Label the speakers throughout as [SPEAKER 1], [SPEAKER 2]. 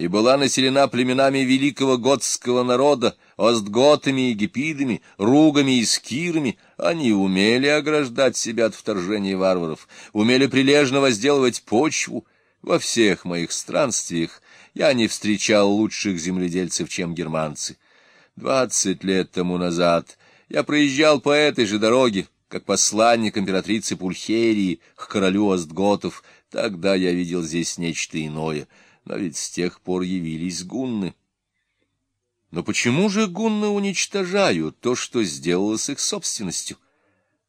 [SPEAKER 1] и была населена племенами великого готского народа, остготами и гипидами, ругами и скирами, они умели ограждать себя от вторжения варваров, умели прилежно возделывать почву. Во всех моих странствиях я не встречал лучших земледельцев, чем германцы. Двадцать лет тому назад я проезжал по этой же дороге, как посланник императрицы Пульхерии к королю Остготов. Тогда я видел здесь нечто иное, но ведь с тех пор явились гунны. Но почему же гунны уничтожают то, что сделало их собственностью?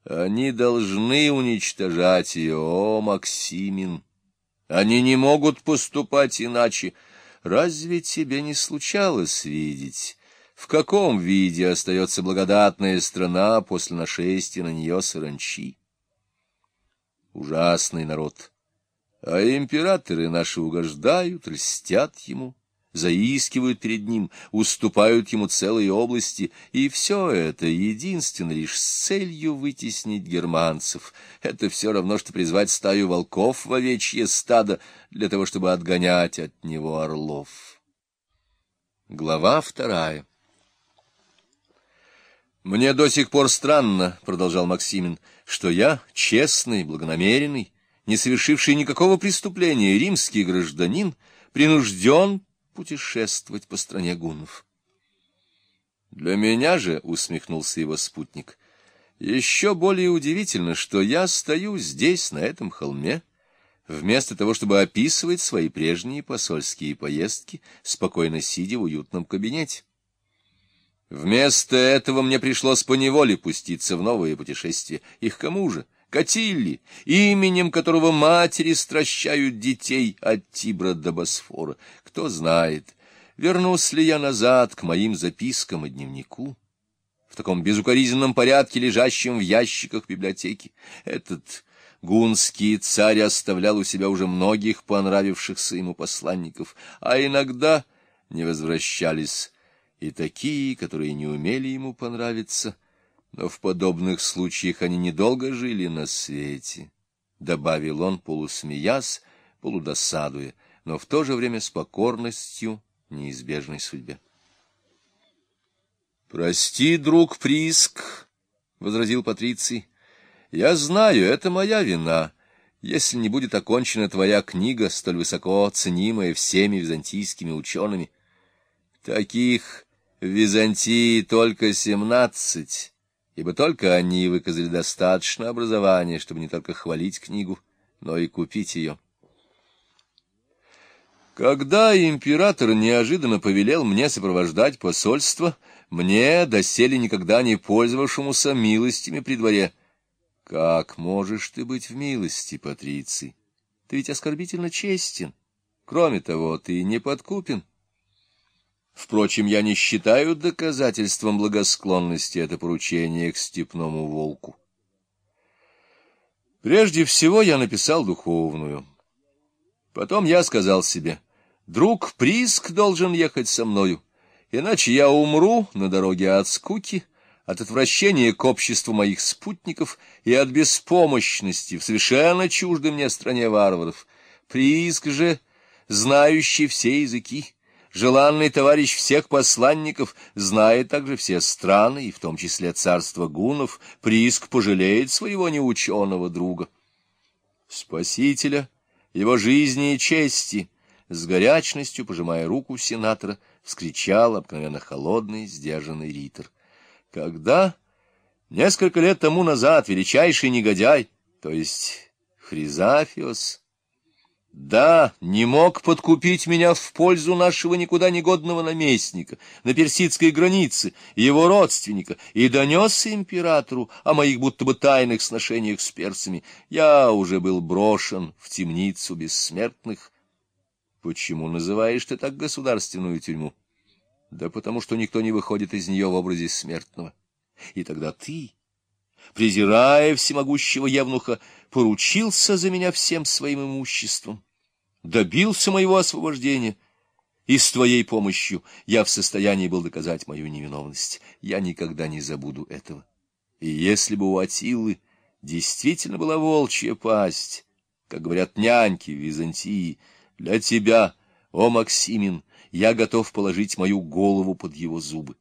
[SPEAKER 1] Они должны уничтожать ее, о, Максимин! Они не могут поступать иначе. Разве тебе не случалось видеть, в каком виде остается благодатная страна после нашествия на нее саранчи? Ужасный народ. А императоры наши угождают, льстят ему, заискивают перед ним, уступают ему целые области, и все это единственно лишь с целью вытеснить германцев. Это все равно, что призвать стаю волков в овечье стадо для того, чтобы отгонять от него орлов. Глава вторая «Мне до сих пор странно, — продолжал Максимин, — что я, честный, благонамеренный, не совершивший никакого преступления римский гражданин, принужден путешествовать по стране гуннов. Для меня же, — усмехнулся его спутник, — еще более удивительно, что я стою здесь, на этом холме, вместо того, чтобы описывать свои прежние посольские поездки, спокойно сидя в уютном кабинете. Вместо этого мне пришлось поневоле пуститься в новые путешествия. Их кому же? Катилли, именем которого матери стращают детей от Тибра до Босфора. Кто знает, вернусь ли я назад к моим запискам и дневнику, в таком безукоризненном порядке, лежащем в ящиках библиотеки. Этот гунский царь оставлял у себя уже многих понравившихся ему посланников, а иногда не возвращались и такие, которые не умели ему понравиться, но в подобных случаях они недолго жили на свете, — добавил он, полусмеясь, полудосадуя, но в то же время с покорностью неизбежной судьбе. — Прости, друг Приск, — возразил Патриций, — я знаю, это моя вина, если не будет окончена твоя книга, столь высоко ценимая всеми византийскими учеными. Таких в Византии только семнадцать, ибо только они выказали достаточно образования, чтобы не только хвалить книгу, но и купить ее. Когда император неожиданно повелел мне сопровождать посольство, мне, доселе никогда не пользовавшемуся милостями при дворе, как можешь ты быть в милости, Патриций? Ты ведь оскорбительно честен. Кроме того, ты не подкупен. Впрочем, я не считаю доказательством благосклонности это поручение к степному волку. Прежде всего я написал духовную. Потом я сказал себе, друг Приск должен ехать со мною, иначе я умру на дороге от скуки, от отвращения к обществу моих спутников и от беспомощности в совершенно чуждой мне стране варваров. Приск же, знающий все языки, желанный товарищ всех посланников, знает также все страны, и в том числе царство гунов, Приск пожалеет своего неученого друга. Спасителя, его жизни и чести, с горячностью, пожимая руку сенатора, вскричал обыкновенно холодный, сдержанный ритор. Когда несколько лет тому назад величайший негодяй, то есть Хризафиос, да, не мог подкупить меня в пользу нашего никуда негодного наместника на персидской границе, его родственника, и донес императору о моих будто бы тайных сношениях с персами. Я уже был брошен в темницу бессмертных. Почему называешь ты так государственную тюрьму? Да потому что никто не выходит из нее в образе смертного. И тогда ты, презирая всемогущего евнуха, поручился за меня всем своим имуществом, добился моего освобождения, и с твоей помощью я в состоянии был доказать мою невиновность. Я никогда не забуду этого. И если бы у Атилы действительно была волчья пасть, как говорят няньки в Византии, для тебя О, Максимин, я готов положить мою голову под его зубы.